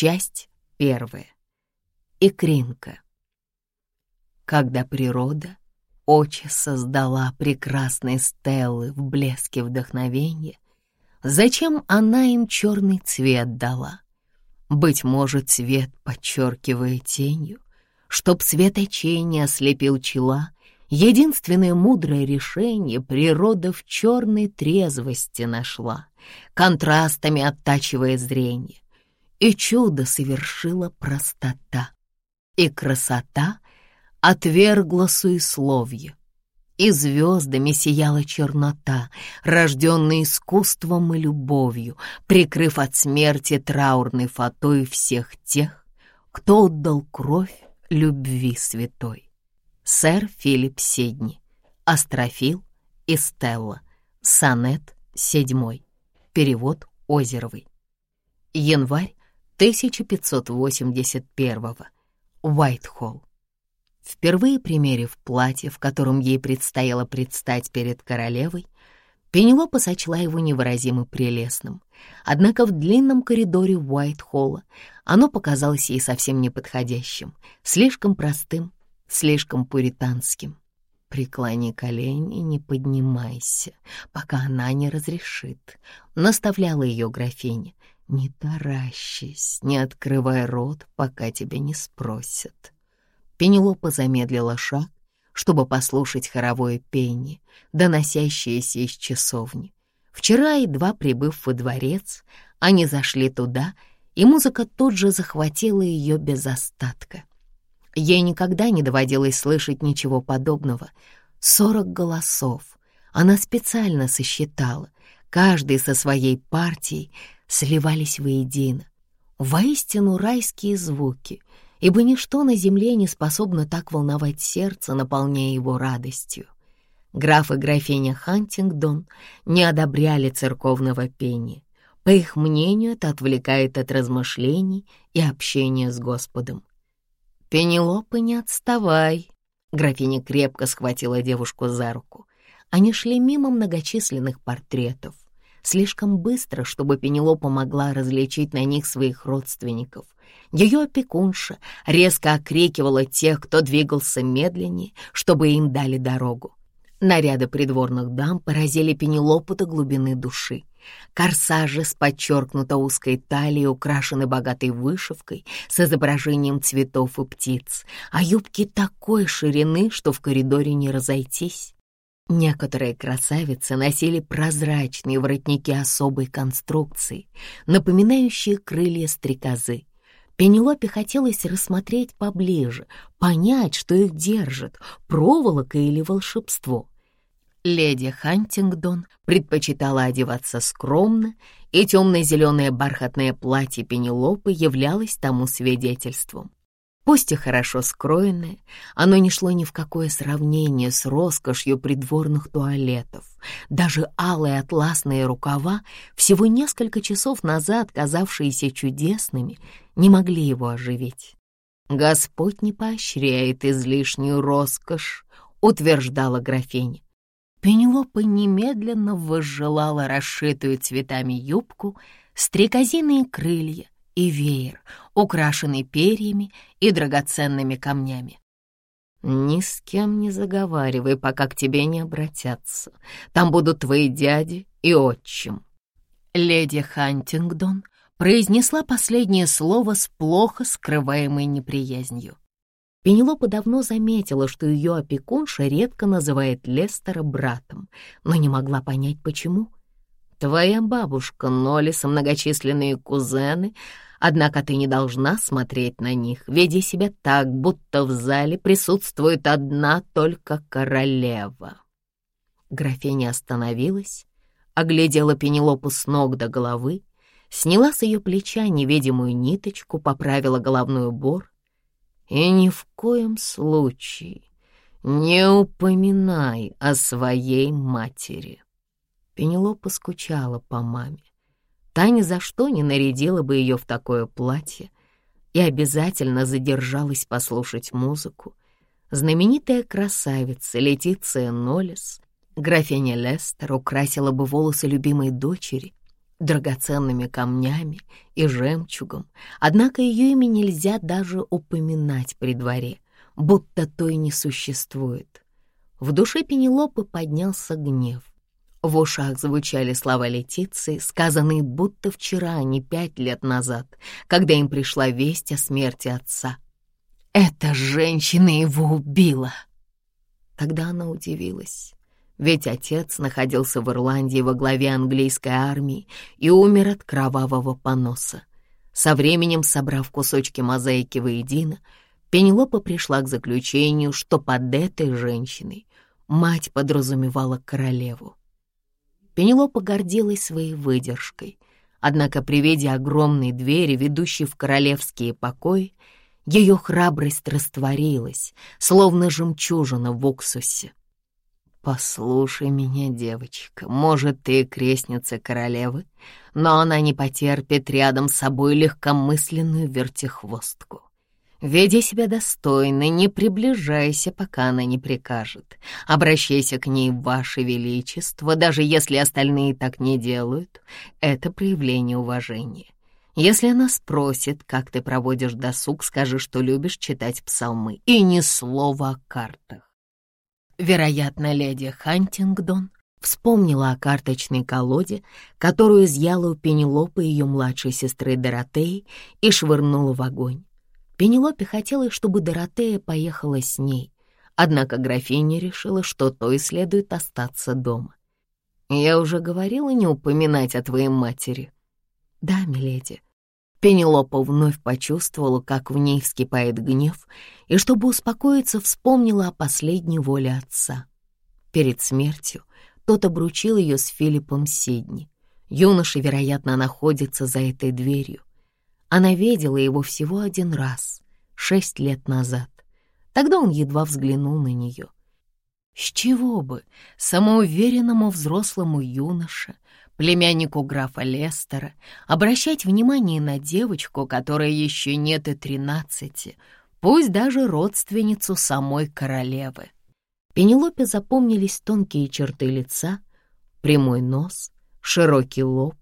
Часть первая. Икринка. Когда природа очи создала прекрасные стеллы в блеске вдохновения, зачем она им черный цвет дала? Быть может, цвет подчеркивая тенью, чтоб свет очей не ослепил чела, единственное мудрое решение природа в черной трезвости нашла, контрастами оттачивая зрение. И чудо совершила простота, и красота отвергла суесловье, и звездами сияла чернота, рожденная искусством и любовью, прикрыв от смерти траурной фатой всех тех, кто отдал кровь любви святой. Сэр Филипп Сидни, Астрофил и Стелла, сонет седьмой, перевод Озеровой. Январь 1581 Уайтхолл. Впервые примерив платье, в котором ей предстояло предстать перед королевой, Пенелопа сочла его невыразимо прелестным. Однако в длинном коридоре Уайт-Холла оно показалось ей совсем неподходящим, слишком простым, слишком пуританским. «Преклони колени, не поднимайся, пока она не разрешит», — наставляла ее графиня. «Не таращись, не открывай рот, пока тебя не спросят». Пенелопа замедлила шаг, чтобы послушать хоровое пение, доносящееся из часовни. Вчера, едва прибыв во дворец, они зашли туда, и музыка тут же захватила ее без остатка. Ей никогда не доводилось слышать ничего подобного. Сорок голосов. Она специально сосчитала. Каждый со своей партией сливались воедино. Воистину райские звуки, ибо ничто на земле не способно так волновать сердце, наполняя его радостью. Граф и графиня Хантингдон не одобряли церковного пения. По их мнению, это отвлекает от размышлений и общения с Господом. «Пенелопа, не отставай!» Графиня крепко схватила девушку за руку. Они шли мимо многочисленных портретов слишком быстро, чтобы Пенелопа могла различить на них своих родственников. Ее опекунша резко окрикивала тех, кто двигался медленнее, чтобы им дали дорогу. Наряды придворных дам поразили Пенелопу до глубины души. Корсажи с подчеркнуто узкой талией украшены богатой вышивкой с изображением цветов и птиц, а юбки такой ширины, что в коридоре не разойтись. Некоторые красавицы носили прозрачные воротники особой конструкции, напоминающие крылья стрекозы. Пенелопе хотелось рассмотреть поближе, понять, что их держит, проволока или волшебство. Леди Хантингдон предпочитала одеваться скромно, и темно-зеленое бархатное платье Пенелопы являлось тому свидетельством. Пусть и хорошо скроенное, оно не шло ни в какое сравнение с роскошью придворных туалетов. Даже алые атласные рукава, всего несколько часов назад казавшиеся чудесными, не могли его оживить. «Господь не поощряет излишнюю роскошь», — утверждала графиня. Пенелопа немедленно возжелала расшитую цветами юбку, стрекозиные крылья — и веер, украшенный перьями и драгоценными камнями. «Ни с кем не заговаривай, пока к тебе не обратятся. Там будут твои дяди и отчим». Леди Хантингдон произнесла последнее слово с плохо скрываемой неприязнью. Пенелопа давно заметила, что ее опекунша редко называет Лестера братом, но не могла понять, почему. «Твоя бабушка Нолис и многочисленные кузены Однако ты не должна смотреть на них, веди себя так, будто в зале присутствует одна только королева». Графиня остановилась, оглядела Пенелопу с ног до головы, сняла с ее плеча невидимую ниточку, поправила головной убор. «И ни в коем случае не упоминай о своей матери». Пенелопа скучала по маме. Та ни за что не нарядила бы ее в такое платье и обязательно задержалась послушать музыку. Знаменитая красавица Летиция Нолес Графиня Лестер украсила бы волосы любимой дочери драгоценными камнями и жемчугом, однако ее имя нельзя даже упоминать при дворе, будто то и не существует. В душе Пенелопы поднялся гнев. В ушах звучали слова Летиции, сказанные будто вчера, а не пять лет назад, когда им пришла весть о смерти отца. «Эта женщина его убила!» Тогда она удивилась, ведь отец находился в Ирландии во главе английской армии и умер от кровавого поноса. Со временем, собрав кусочки мозаики воедино, Пенелопа пришла к заключению, что под этой женщиной мать подразумевала королеву. Пенелопа гордилась своей выдержкой, однако при виде огромной двери, ведущей в королевские покои, ее храбрость растворилась, словно жемчужина в уксусе. «Послушай меня, девочка, может, ты крестница королевы, но она не потерпит рядом с собой легкомысленную вертихвостку. Веди себя достойно, не приближайся, пока она не прикажет. Обращайся к ней, Ваше Величество, даже если остальные так не делают. Это проявление уважения. Если она спросит, как ты проводишь досуг, скажи, что любишь читать псалмы, и ни слова о картах. Вероятно, леди Хантингдон вспомнила о карточной колоде, которую изъяла у Пенелопы ее младшей сестры Доротеи и швырнула в огонь. Пенелопе хотелось, чтобы Доротея поехала с ней, однако графиня решила, что той следует остаться дома. «Я уже говорила не упоминать о твоей матери». «Да, миледи». Пенелопа вновь почувствовала, как в ней вскипает гнев, и, чтобы успокоиться, вспомнила о последней воле отца. Перед смертью тот обручил ее с Филиппом Сидни. Юноша, вероятно, находится за этой дверью. Она видела его всего один раз, шесть лет назад. Тогда он едва взглянул на нее. С чего бы самоуверенному взрослому юноше, племяннику графа Лестера, обращать внимание на девочку, которая еще нет и тринадцати, пусть даже родственницу самой королевы? Пенелопе запомнились тонкие черты лица, прямой нос, широкий лоб,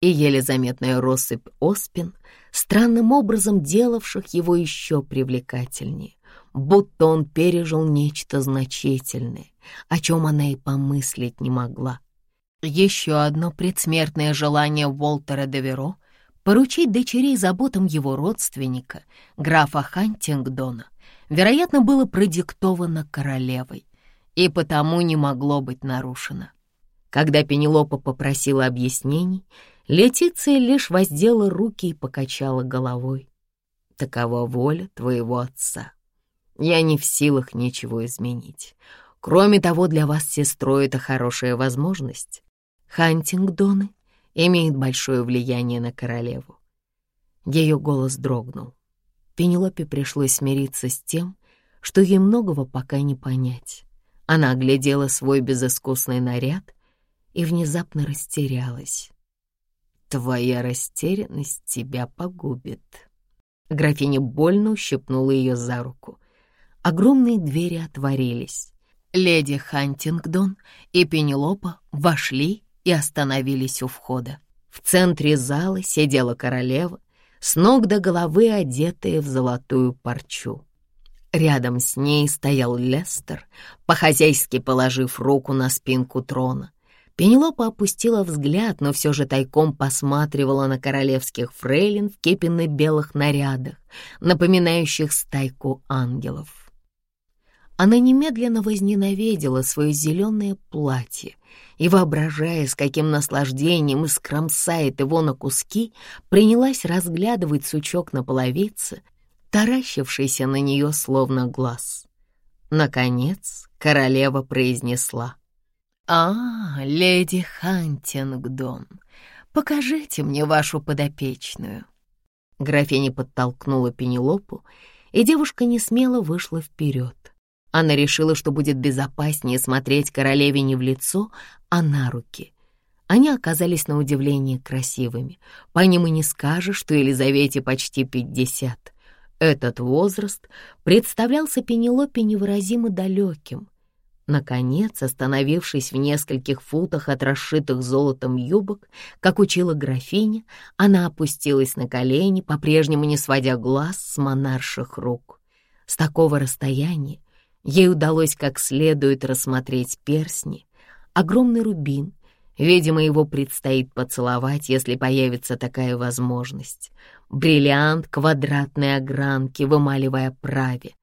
и еле заметная россыпь оспин, странным образом делавших его еще привлекательнее, будто он пережил нечто значительное, о чем она и помыслить не могла. Еще одно предсмертное желание Уолтера Деверо поручить дочерей заботам его родственника, графа Хантингдона, вероятно, было продиктовано королевой и потому не могло быть нарушено. Когда Пенелопа попросила объяснений, Летиция лишь воздела руки и покачала головой. Такова воля твоего отца. Я не в силах ничего изменить. Кроме того, для вас сестрой это хорошая возможность. Хантингдоны имеют большое влияние на королеву. Ее голос дрогнул. Пенелопе пришлось смириться с тем, что ей многого пока не понять. Она оглядела свой безыскусный наряд и внезапно растерялась. Твоя растерянность тебя погубит. Графиня больно ущипнула ее за руку. Огромные двери отворились. Леди Хантингдон и Пенелопа вошли и остановились у входа. В центре зала сидела королева, с ног до головы одетая в золотую парчу. Рядом с ней стоял Лестер, по-хозяйски положив руку на спинку трона. Пенелопа опустила взгляд, но все же тайком посматривала на королевских фрейлин в кепенно-белых нарядах, напоминающих стайку ангелов. Она немедленно возненавидела свое зеленое платье и, воображая, с каким наслаждением искромсает его на куски, принялась разглядывать сучок на половице, таращившийся на нее словно глаз. Наконец королева произнесла — «А, леди Хантингдон, покажите мне вашу подопечную». Графиня подтолкнула Пенелопу, и девушка не смело вышла вперед. Она решила, что будет безопаснее смотреть королеве не в лицо, а на руки. Они оказались на удивление красивыми. По ним и не скажешь, что Елизавете почти пятьдесят. Этот возраст представлялся Пенелопе невыразимо далеким. Наконец, остановившись в нескольких футах от расшитых золотом юбок, как учила графиня, она опустилась на колени, по-прежнему не сводя глаз с монарших рук. С такого расстояния ей удалось как следует рассмотреть перстни, огромный рубин. Видимо, его предстоит поцеловать, если появится такая возможность. Бриллиант квадратной огранки в эмалевой оправе.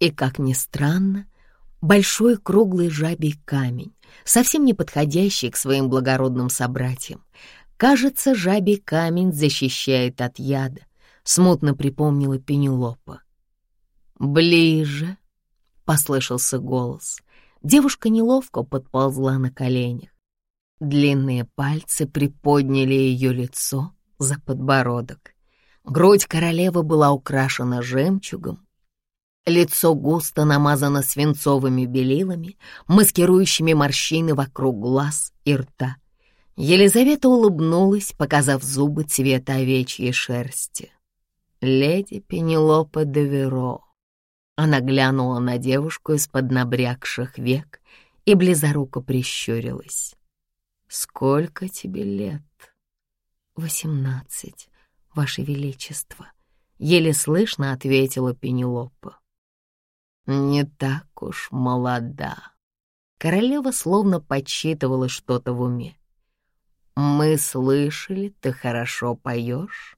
И, как ни странно, большой круглый жабий камень, совсем не подходящий к своим благородным собратьям. Кажется, жабий камень защищает от яда, смутно припомнила Пенелопа. «Ближе!» — послышался голос. Девушка неловко подползла на коленях. Длинные пальцы приподняли ее лицо за подбородок. Грудь королевы была украшена жемчугом, Лицо густо намазано свинцовыми белилами, маскирующими морщины вокруг глаз и рта. Елизавета улыбнулась, показав зубы цвета овечьей шерсти. «Леди Пенелопа де Веро». Она глянула на девушку из-под набрякших век и близоруко прищурилась. «Сколько тебе лет?» «Восемнадцать, Ваше Величество», — еле слышно ответила Пенелопа не так уж молода. Королева словно подсчитывала что-то в уме. «Мы слышали, ты хорошо поешь.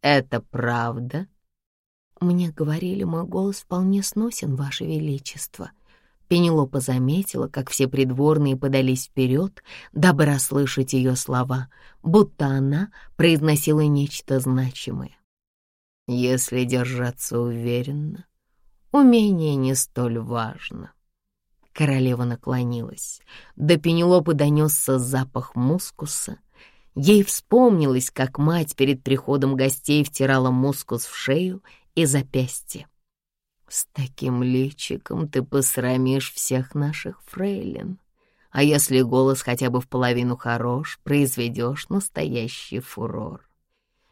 Это правда?» «Мне говорили, мой голос вполне сносен, Ваше Величество». Пенелопа заметила, как все придворные подались вперед, дабы расслышать ее слова, будто она произносила нечто значимое. «Если держаться уверенно, умение не столь важно. Королева наклонилась. До Пенелопы донесся запах мускуса. Ей вспомнилось, как мать перед приходом гостей втирала мускус в шею и запястье. «С таким личиком ты посрамишь всех наших фрейлин. А если голос хотя бы в половину хорош, произведешь настоящий фурор».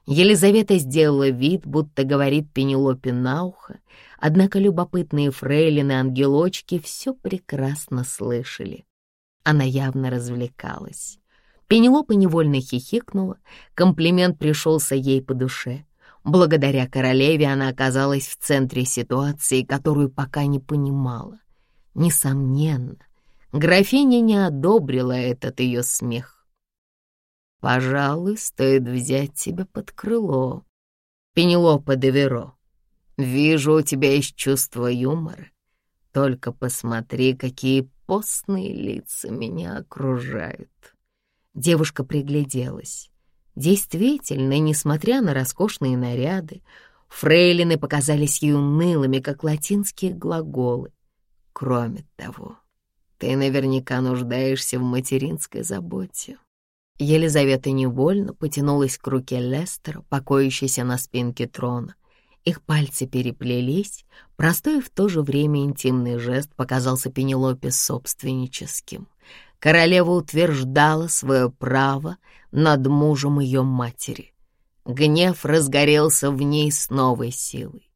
Елизавета сделала вид, будто говорит Пенелопе на ухо, однако любопытные фрейлины-ангелочки все прекрасно слышали. Она явно развлекалась. Пенелопа невольно хихикнула, комплимент пришелся ей по душе. Благодаря королеве она оказалась в центре ситуации, которую пока не понимала. Несомненно, графиня не одобрила этот ее смех. Пожалуй, стоит взять тебя под крыло. Пенелопа де Веро, вижу, у тебя есть чувство юмора. Только посмотри, какие постные лица меня окружают. Девушка пригляделась. Действительно, несмотря на роскошные наряды, фрейлины показались ей унылыми, как латинские глаголы. Кроме того, ты наверняка нуждаешься в материнской заботе. Елизавета невольно потянулась к руке Лестера, покоящейся на спинке трона. Их пальцы переплелись, простой в то же время интимный жест показался Пенелопе собственническим. Королева утверждала свое право над мужем ее матери. Гнев разгорелся в ней с новой силой.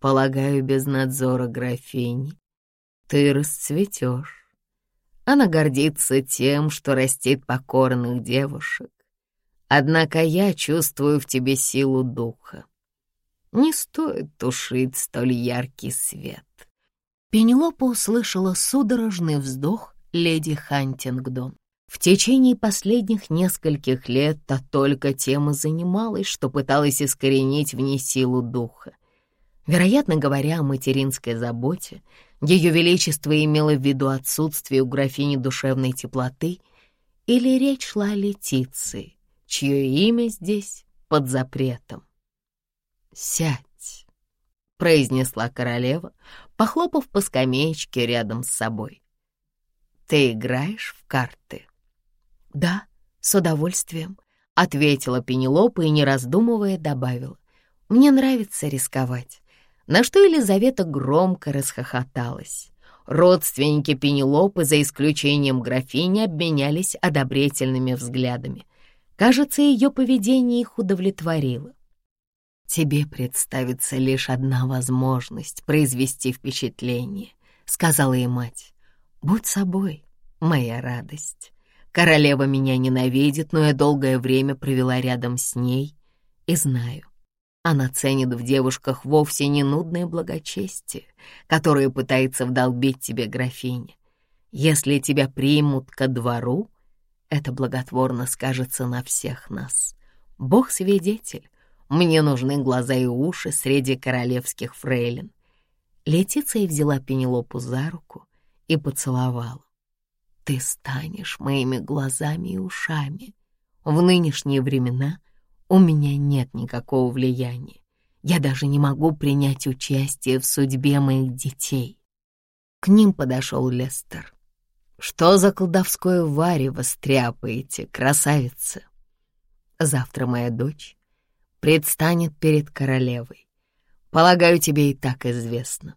«Полагаю, без надзора графини ты расцветешь». Она гордится тем, что растит покорных девушек. Однако я чувствую в тебе силу духа. Не стоит тушить столь яркий свет. Пенелопа услышала судорожный вздох леди Хантингдон. В течение последних нескольких лет та только тем занималась, что пыталась искоренить в ней силу духа. Вероятно говоря о материнской заботе, ее Величество имело в виду отсутствие у графини душевной теплоты или речь шла о Летиции, чье имя здесь под запретом. «Сядь», — произнесла королева, похлопав по скамеечке рядом с собой. «Ты играешь в карты?» «Да, с удовольствием», — ответила Пенелопа и, не раздумывая, добавила. «Мне нравится рисковать на что Елизавета громко расхохоталась. Родственники Пенелопы, за исключением графини, обменялись одобрительными взглядами. Кажется, ее поведение их удовлетворило. «Тебе представится лишь одна возможность произвести впечатление», — сказала ей мать. «Будь собой, моя радость. Королева меня ненавидит, но я долгое время провела рядом с ней и знаю, она ценит в девушках вовсе не нудное благочестие, которое пытается вдолбить тебе графиня. Если тебя примут ко двору, это благотворно скажется на всех нас. Бог свидетель, мне нужны глаза и уши среди королевских фрейлин. Летиция взяла Пенелопу за руку и поцеловала. Ты станешь моими глазами и ушами. В нынешние времена у меня нет никакого влияния. Я даже не могу принять участие в судьбе моих детей. К ним подошел Лестер. «Что за колдовское варево стряпаете, красавица?» «Завтра моя дочь предстанет перед королевой. Полагаю, тебе и так известно».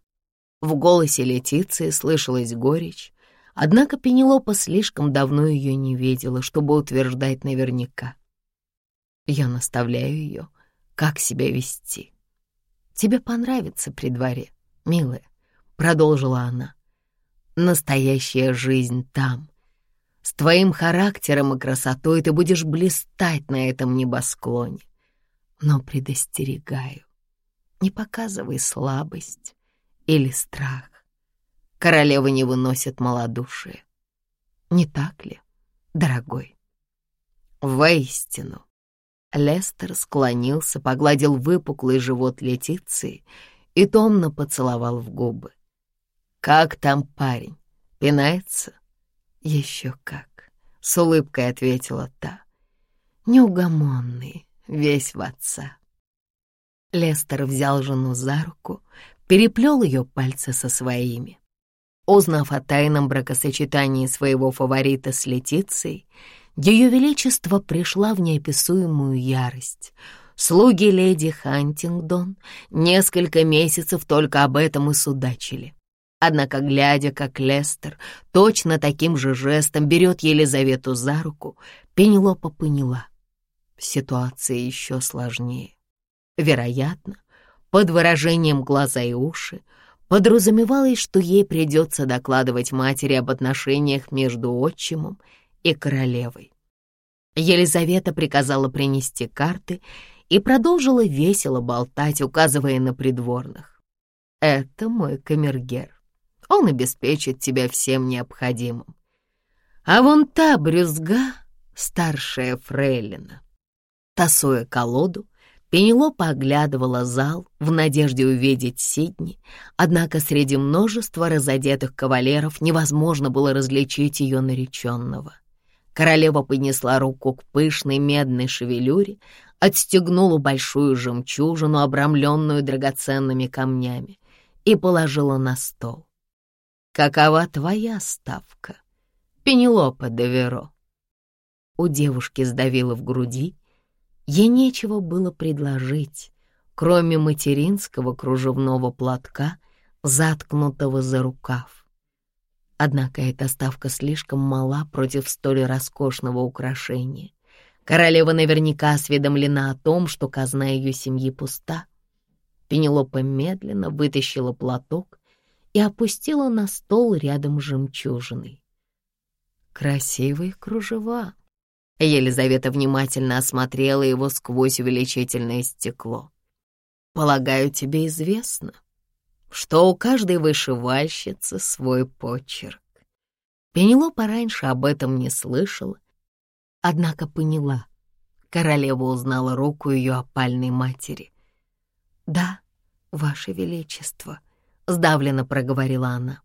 В голосе Летиции слышалась горечь, однако Пенелопа слишком давно ее не видела, чтобы утверждать наверняка. Я наставляю ее, как себя вести. «Тебе понравится при дворе, милая», — продолжила она. «Настоящая жизнь там. С твоим характером и красотой ты будешь блистать на этом небосклоне. Но предостерегаю, не показывай слабость или страх. Королева не выносит малодушие. Не так ли, дорогой? Воистину, Лестер склонился, погладил выпуклый живот Летиции и томно поцеловал в губы. «Как там парень? Пинается?» «Еще как», — с улыбкой ответила та. «Неугомонный, весь в отца». Лестер взял жену за руку, переплел ее пальцы со своими. Узнав о тайном бракосочетании своего фаворита с Летицией, ее Величество пришла в неописуемую ярость. Слуги леди Хантингдон несколько месяцев только об этом и судачили. Однако, глядя, как Лестер точно таким же жестом берет Елизавету за руку, Пенелопа поняла. Ситуация еще сложнее. Вероятно, под выражением глаза и уши подразумевалось, что ей придется докладывать матери об отношениях между отчимом и королевой. Елизавета приказала принести карты и продолжила весело болтать, указывая на придворных. «Это мой камергер. Он обеспечит тебя всем необходимым. А вон та брюзга — старшая фрейлина». Тасуя колоду, Пенелопа оглядывала зал в надежде увидеть Сидни, однако среди множества разодетых кавалеров невозможно было различить ее нареченного. Королева поднесла руку к пышной медной шевелюре, отстегнула большую жемчужину, обрамленную драгоценными камнями, и положила на стол. «Какова твоя ставка, Пенелопа де Веро?» У девушки сдавило в груди, ей нечего было предложить, кроме материнского кружевного платка, заткнутого за рукав. Однако эта ставка слишком мала против столь роскошного украшения. Королева наверняка осведомлена о том, что казна ее семьи пуста. Пенелопа медленно вытащила платок и опустила на стол рядом с жемчужиной. Красивые кружева. Елизавета внимательно осмотрела его сквозь увеличительное стекло. «Полагаю, тебе известно, что у каждой вышивальщицы свой почерк. Пенелопа раньше об этом не слышала, однако поняла. Королева узнала руку ее опальной матери. «Да, Ваше Величество», — сдавленно проговорила она.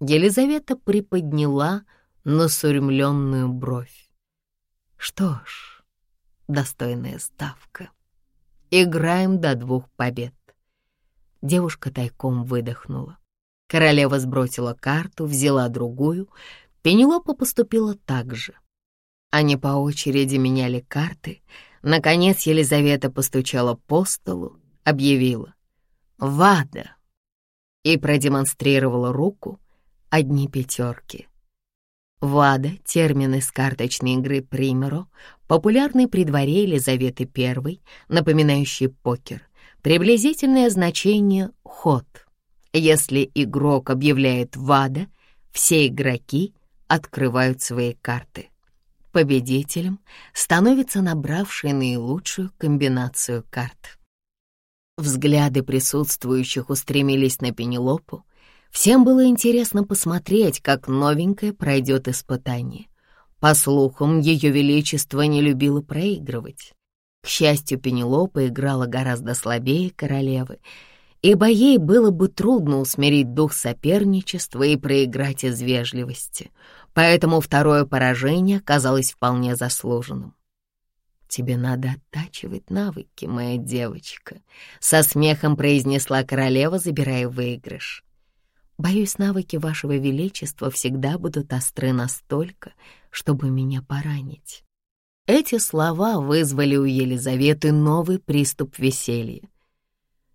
Елизавета приподняла насурмленную бровь. «Что ж, достойная ставка. Играем до двух побед». Девушка тайком выдохнула. Королева сбросила карту, взяла другую. Пенелопа поступила так же. Они по очереди меняли карты. Наконец Елизавета постучала по столу, объявила «Вада» и продемонстрировала руку одни пятерки. Вада — термин из карточной игры «Примеро», популярный при дворе Елизаветы I, напоминающий покер. Приблизительное значение «ход». Если игрок объявляет ВАДА, все игроки открывают свои карты. Победителем становится набравший наилучшую комбинацию карт. Взгляды присутствующих устремились на Пенелопу. Всем было интересно посмотреть, как новенькая пройдет испытание. По слухам, Ее Величество не любило проигрывать. К счастью, Пенелопа играла гораздо слабее королевы, ибо ей было бы трудно усмирить дух соперничества и проиграть из вежливости, поэтому второе поражение казалось вполне заслуженным. «Тебе надо оттачивать навыки, моя девочка», — со смехом произнесла королева, забирая выигрыш. «Боюсь, навыки вашего величества всегда будут остры настолько, чтобы меня поранить». Эти слова вызвали у Елизаветы новый приступ веселья.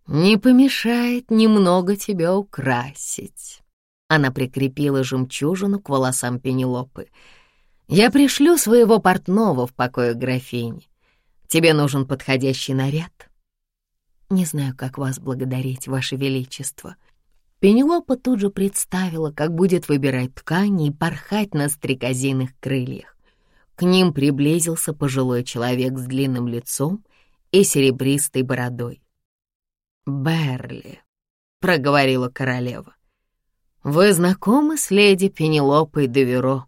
«Не помешает немного тебя украсить». Она прикрепила жемчужину к волосам Пенелопы. «Я пришлю своего портного в покое графини. Тебе нужен подходящий наряд». «Не знаю, как вас благодарить, Ваше Величество». Пенелопа тут же представила, как будет выбирать ткани и порхать на стрекозиных крыльях. К ним приблизился пожилой человек с длинным лицом и серебристой бородой. «Берли», — проговорила королева. «Вы знакомы с леди Пенелопой де Веро?»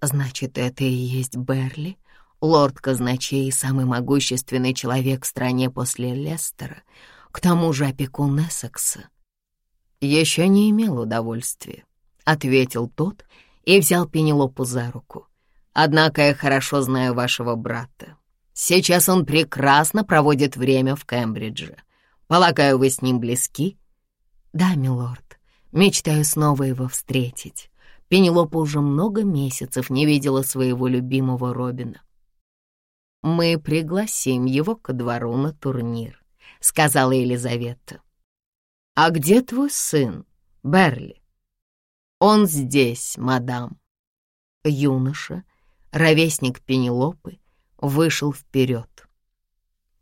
«Значит, это и есть Берли, лорд казначей и самый могущественный человек в стране после Лестера, к тому же опекун Эссекса». «Еще не имел удовольствия», — ответил тот и взял Пенелопу за руку. «Однако я хорошо знаю вашего брата. Сейчас он прекрасно проводит время в Кембридже. Полагаю, вы с ним близки?» «Да, милорд. Мечтаю снова его встретить. Пенелопа уже много месяцев не видела своего любимого Робина. «Мы пригласим его ко двору на турнир», — сказала Елизавета. «А где твой сын, Берли?» «Он здесь, мадам». Юноша, ровесник Пенелопы, вышел вперед.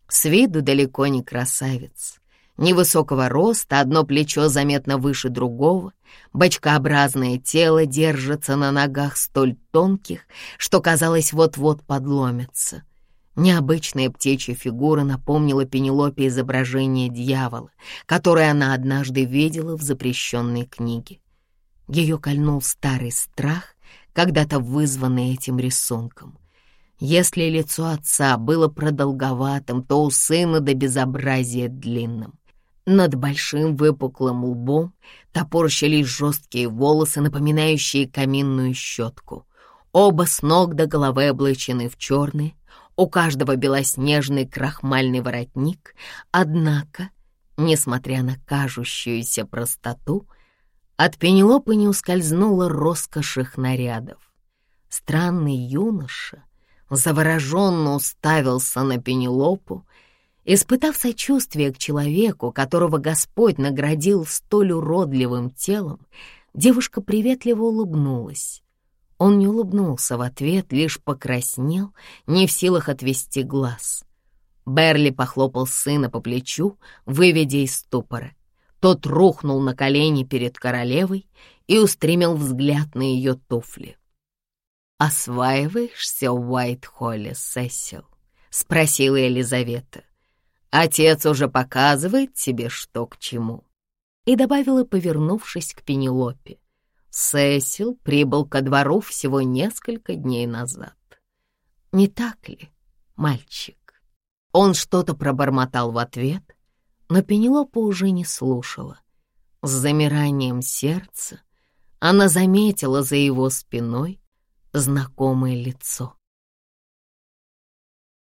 С виду далеко не красавец. Невысокого роста, одно плечо заметно выше другого, бочкообразное тело держится на ногах столь тонких, что, казалось, вот-вот подломится. Необычная птичья фигура напомнила Пенелопе изображение дьявола, которое она однажды видела в запрещенной книге. Ее кольнул старый страх, когда-то вызванный этим рисунком. Если лицо отца было продолговатым, то у сына до безобразия длинным. Над большим выпуклым лбом топорщились жесткие волосы, напоминающие каминную щетку. Оба с ног до головы облачены в черные, у каждого белоснежный крахмальный воротник, однако, несмотря на кажущуюся простоту, от Пенелопы не ускользнула роскошь их нарядов. Странный юноша — завороженно уставился на Пенелопу, испытав сочувствие к человеку, которого Господь наградил столь уродливым телом, девушка приветливо улыбнулась. Он не улыбнулся в ответ, лишь покраснел, не в силах отвести глаз. Берли похлопал сына по плечу, выведя из ступора. Тот рухнул на колени перед королевой и устремил взгляд на ее туфли. «Осваиваешься в Уайт-Холле, Сесил?» — спросила Елизавета. «Отец уже показывает тебе, что к чему». И добавила, повернувшись к Пенелопе. Сесил прибыл ко двору всего несколько дней назад. «Не так ли, мальчик?» Он что-то пробормотал в ответ, но Пенелопа уже не слушала. С замиранием сердца она заметила за его спиной знакомое лицо.